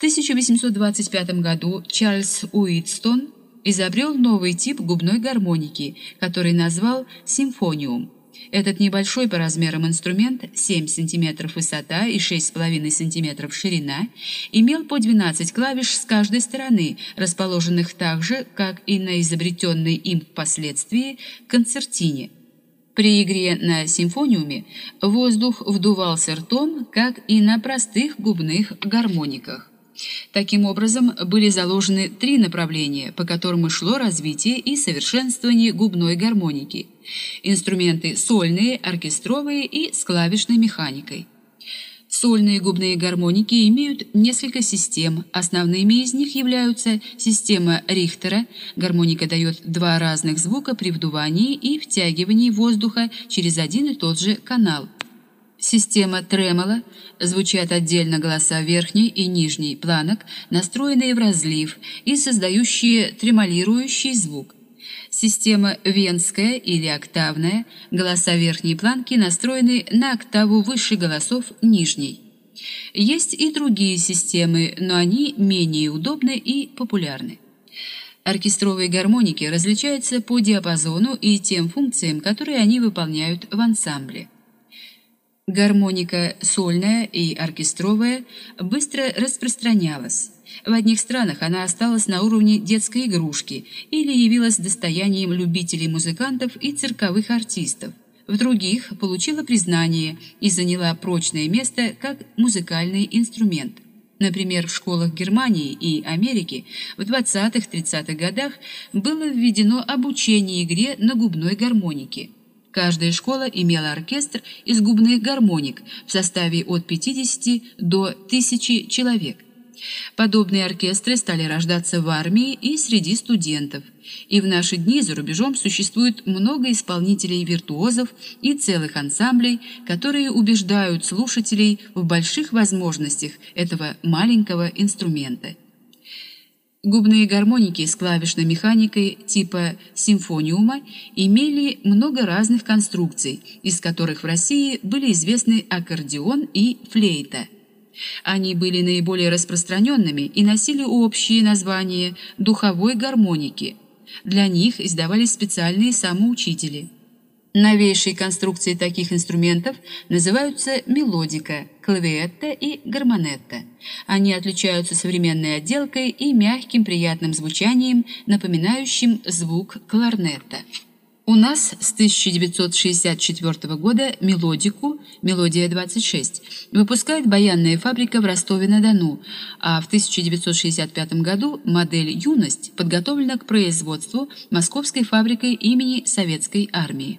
1825 году Чарльз Уитстон изобрел новый тип губной гармоники, который назвал симфониум. Этот небольшой по размерам инструмент, 7 см высота и 6,5 см ширина, имел по 12 клавиш с каждой стороны, расположенных так же, как и на изобретенной им впоследствии концертине. При игре на симфониуме воздух вдувался ртом, как и на простых губных гармониках. Таким образом, были заложены три направления, по которым шло развитие и совершенствование губной гармоники. Инструменты сольные, оркестровые и с клавишной механикой. Сольные губные гармоники имеют несколько систем. Основными из них являются система Рихтера. Гармоника дает два разных звука при вдувании и втягивании воздуха через один и тот же канал – Система тремоло звучат отдельно голоса верхней и нижней планок, настроенные в разлив и создающие тремолирующий звук. Система венская или октавная, голоса верхней планки настроены на октаву выше голосов нижней. Есть и другие системы, но они менее удобны и популярны. Оркестровые гармоники различаются по диапазону и тем функциям, которые они выполняют в ансамбле. Гармоника сольная и оркестровая быстро распространялась. В одних странах она осталась на уровне детской игрушки или явилась достоянием любителей музыкантов и цирковых артистов. В других получила признание и заняла прочное место как музыкальный инструмент. Например, в школах Германии и Америки в 20-30-х годах было введено обучение игре на губной гармонике – Каждая школа имела оркестр из губных гармоник в составе от 50 до 1000 человек. Подобные оркестры стали рождаться в армии и среди студентов. И в наши дни за рубежом существует много исполнителей-виртуозов и целых ансамблей, которые убеждают слушателей в больших возможностях этого маленького инструмента. Губные гармоники с клавишной механикой типа симфониума имели много разных конструкций, из которых в России были известны аккордеон и флейта. Они были наиболее распространенными и носили общее название духовой гармоники. Для них издавались специальные самоучители – Новейшие конструкции таких инструментов называются мелодика, клавиетта и гармонетта. Они отличаются современной отделкой и мягким приятным звучанием, напоминающим звук кларнета. У нас с 1964 года мелодику, мелодия 26, выпускает баянная фабрика в Ростове-на-Дону, а в 1965 году модель «Юность» подготовлена к производству московской фабрикой имени Советской армии.